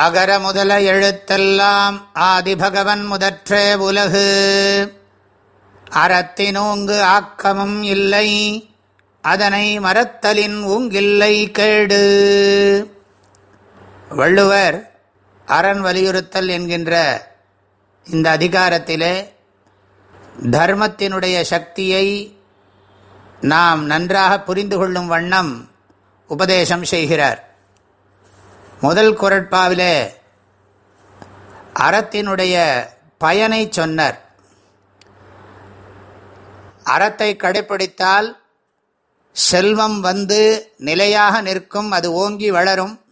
அகர முதல எழுத்தெல்லாம் ஆதிபகவன் முதற்றே உலகு. அறத்தினோங்கு ஆக்கமும் இல்லை அதனை மறத்தலின் ஊங்கில்லை கேடு. வள்ளுவர் அரண் வலியுறுத்தல் என்கின்ற இந்த அதிகாரத்திலே தர்மத்தினுடைய சக்தியை நாம் நன்றாக புரிந்து கொள்ளும் வண்ணம் உபதேசம் செய்கிறார். முதல் குரட்பாவிலே அறத்தினுடைய பயனை சொன்னார். அறத்தை கடைபிடித்தால் செல்வம் வந்து நிலையாக நிற்கும் அது ஓங்கி வளரும்.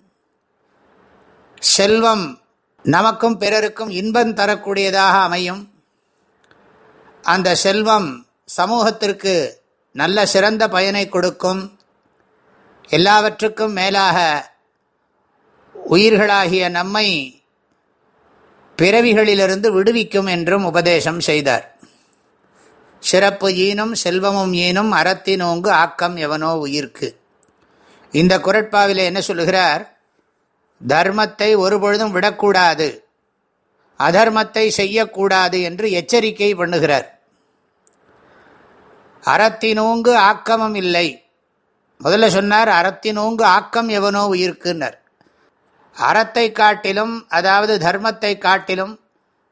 செல்வம் நமக்கும் பிறருக்கும் இன்பம் தரக்கூடியதாக அமையும். அந்த செல்வம் சமூகத்திற்கு நல்ல சிறந்த பயனை கொடுக்கும். எல்லாவற்றுக்கும் மேலாக உயிர்களாகிய நம்மை பிறவிகளிலிருந்து விடுவிக்கும் என்றும் உபதேசம் செய்தார். சிறப்பு ஈனும் செல்வமும் ஈனும் அறத்தினோங்கு ஆக்கம் எவனோ உயிர்க்கு. இந்த குரட்பாவில் என்ன சொல்லுகிறார்? தர்மத்தை ஒருபொழுதும் விடக்கூடாது. அதர்மத்தை செய்யக்கூடாது என்று எச்சரிக்கை பண்ணுகிறார். அறத்தினோங்கு ஆக்கமும் இல்லை. முதல்ல சொன்னார் அறத்தினோங்கு ஆக்கம் எவனோ உயிர்க்குன்னர். அறத்தை காட்டிலும் அதாவது தர்மத்தை காட்டிலும்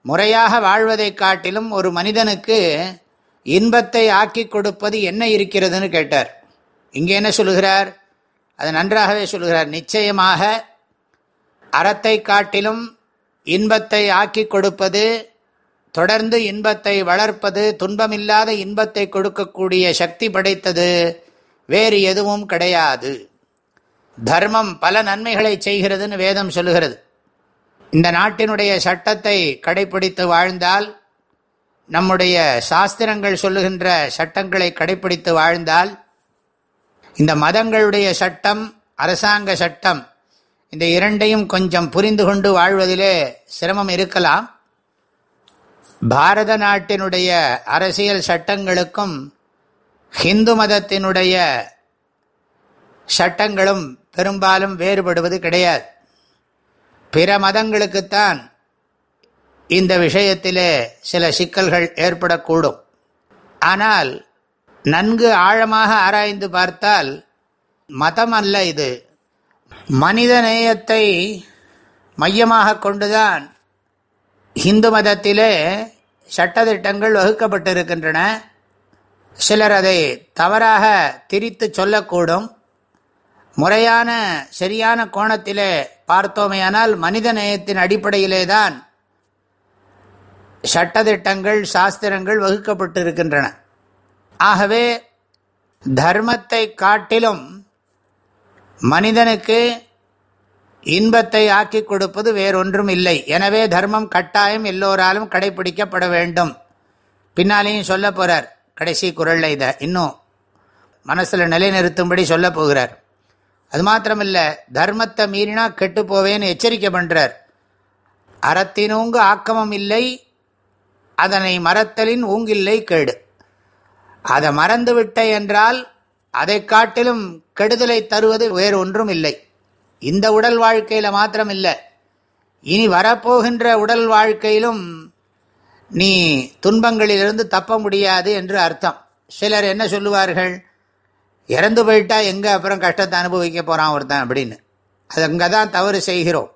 முறையாக வாழ்வதை காட்டிலும் ஒரு மனிதனுக்கு இன்பத்தை ஆக்கி கொடுப்பது என்ன இருக்கிறதுன்னு கேட்டார். இங்கே என்ன சொல்லுகிறார்? அது நன்றாகவே சொல்லுகிறார். நிச்சயமாக அறத்தை காட்டிலும் இன்பத்தை ஆக்கி கொடுப்பது தொடர்ந்து இன்பத்தை வளர்ப்பது துன்பமில்லாத இன்பத்தை கொடுக்கக்கூடிய சக்தி படைத்தது வேறு எதுவும் கிடையாது. தர்மம் பல நன்மைகளை செய்கிறதுன்னு வேதம் சொல்லுகிறது. இந்த நாட்டினுடைய சட்டத்தை கடைபிடித்து வாழ்ந்தால் நம்முடைய சாஸ்திரங்கள் சொல்லுகின்ற சட்டங்களை கடைபிடித்து வாழ்ந்தால் இந்த மதங்களுடைய சட்டம் அரசாங்க சட்டம் இந்த இரண்டையும் கொஞ்சம் புரிந்து கொண்டு வாழ்வதிலே சிரமம் இருக்கலாம். பாரத நாட்டினுடைய அரசியல் சட்டங்களுக்கும் ஹிந்து மதத்தினுடைய சட்டங்களும் பெரும்பாலும் வேறுபடுவது கிடையாது. பிற மதங்களுக்குத்தான் இந்த விஷயத்திலே சில சிக்கல்கள் ஏற்படக்கூடும். ஆனால் நன்கு ஆழமாக ஆராய்ந்து பார்த்தால் மதம் அல்ல இது. மனித நேயத்தை மையமாக கொண்டுதான் இந்து மதத்திலே சட்டத்திட்டங்கள் வகுக்கப்பட்டிருக்கின்றன. சிலர் அதை தவறாக திரித்து சொல்லக்கூடும். முறையான சரியான கோணத்திலே பார்த்தோமேயானால் மனித நேயத்தின் அடிப்படையிலே தான் சட்டத்திட்டங்கள் சாஸ்திரங்கள் வகுக்கப்பட்டிருக்கின்றன. ஆகவே தர்மத்தை காட்டிலும் மனிதனுக்கு இன்பத்தை ஆக்கி கொடுப்பது வேறொன்றும் இல்லை. எனவே தர்மம் கட்டாயம் எல்லோராலும் கடைபிடிக்கப்பட வேண்டும். பின்னாலேயும் சொல்ல போகிறார் கடைசி குரலில் இதை இன்னும் மனசில் நிலைநிறுத்தும்படி சொல்ல போகிறார். அது மாத்திரமில்ல தர்மத்தை மீறினா கெட்டு போவேன்னு எச்சரிக்கை பண்ணுறார் அறத்தினூங்கு ஆக்கமும் இல்லை அதனை மறத்தலின் ஊங்கில்லை கேடு. அதை மறந்து விட்ட என்றால் அதை காட்டிலும் கெடுதலை தருவது வேறு ஒன்றும் இல்லை. இந்த உடல் வாழ்க்கையில் மாத்திரம் இல்லை இனி வரப்போகின்ற உடல் வாழ்க்கையிலும் நீ துன்பங்களிலிருந்து தப்ப முடியாது என்று அர்த்தம். சிலர் என்ன சொல்லுவார்கள்? இறந்து போயிட்டா எங்கே அப்புறம் கஷ்டத்தை அனுபவிக்க போகிறான் ஒருத்தன் அப்படின்னு. அது அங்கே தான் தவறு செய்கிறோம்.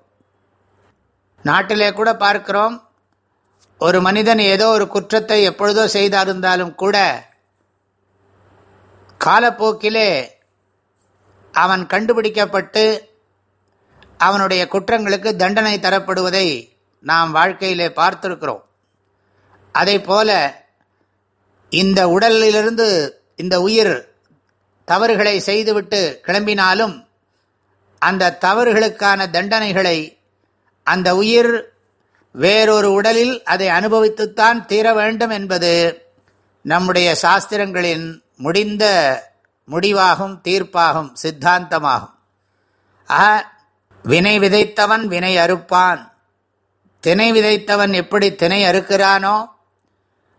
நாட்டிலே கூட பார்க்கிறோம் ஒரு மனிதன் ஏதோ ஒரு குற்றத்தை எப்பொழுதோ செய்தாருந்தாலும் கூட காலப்போக்கிலே அவன் கண்டுபிடிக்கப்பட்டு அவனுடைய குற்றங்களுக்கு தண்டனை தரப்படுவதை நாம் வாழ்க்கையிலே பார்த்திருக்கிறோம். அதை போல இந்த உடலிலிருந்து இந்த உயிர் தவறுகளை செய்துவிட்டு கிளம்பினாலும் அந்த தவறுகளுக்கான தண்டனைகளை அந்த உயிர் வேறொரு உடலில் அதை அனுபவித்துத்தான் தீர வேண்டும் என்பது நம்முடைய சாஸ்திரங்களின் முடிந்த முடிவாகும் தீர்ப்பாகும் சித்தாந்தமாகும். ஆக வினை விதைத்தவன் வினை அறுப்பான். தினை விதைத்தவன் எப்படி தினை அறுக்கிறானோ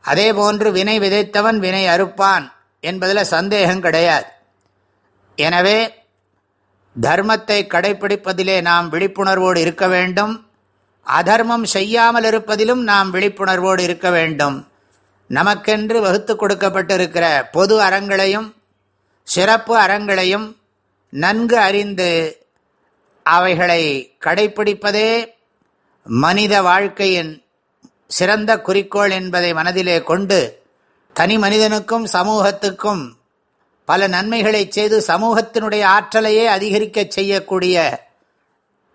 அதே போன்று வினை விதைத்தவன் வினை அறுப்பான். என்பதில் சந்தேகம் கிடையாது. எனவே தர்மத்தை கடைபிடிப்பதிலே நாம் விழிப்புணர்வோடு இருக்க வேண்டும். அதர்மம் செய்யாமல் இருப்பதிலும் நாம் விழிப்புணர்வோடு இருக்க வேண்டும். நமக்கென்று வகுத்து கொடுக்கப்பட்டிருக்கிற பொது அறங்களையும் சிறப்பு அறங்களையும் நன்கு அறிந்து அவைகளை கடைபிடிப்பதே மனித வாழ்க்கையின் சிறந்த குறிக்கோள் என்பதை மனதிலே கொண்டு தனி மனிதனுக்கும் சமூகத்துக்கும் பல நன்மைகளை செய்து சமூகத்தினுடைய ஆற்றலையே அதிகரிக்க செய்யக்கூடிய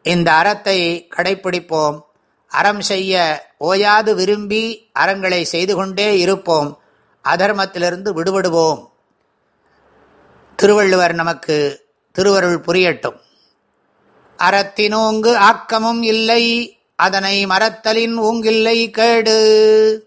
இந்த அறத்தை கடைபிடிப்போம் அறம் செய்ய ஓயாது விரும்பி அறங்களை செய்து கொண்டே இருப்போம். அதர்மத்திலிருந்து விடுபடுவோம். திருவள்ளுவர் நமக்கு திருவருள் புரியட்டும். அறத்தினோங்கு ஆக்கமும் இல்லை அதனை மறத்தலின் ஊங்கில்லை கேடு.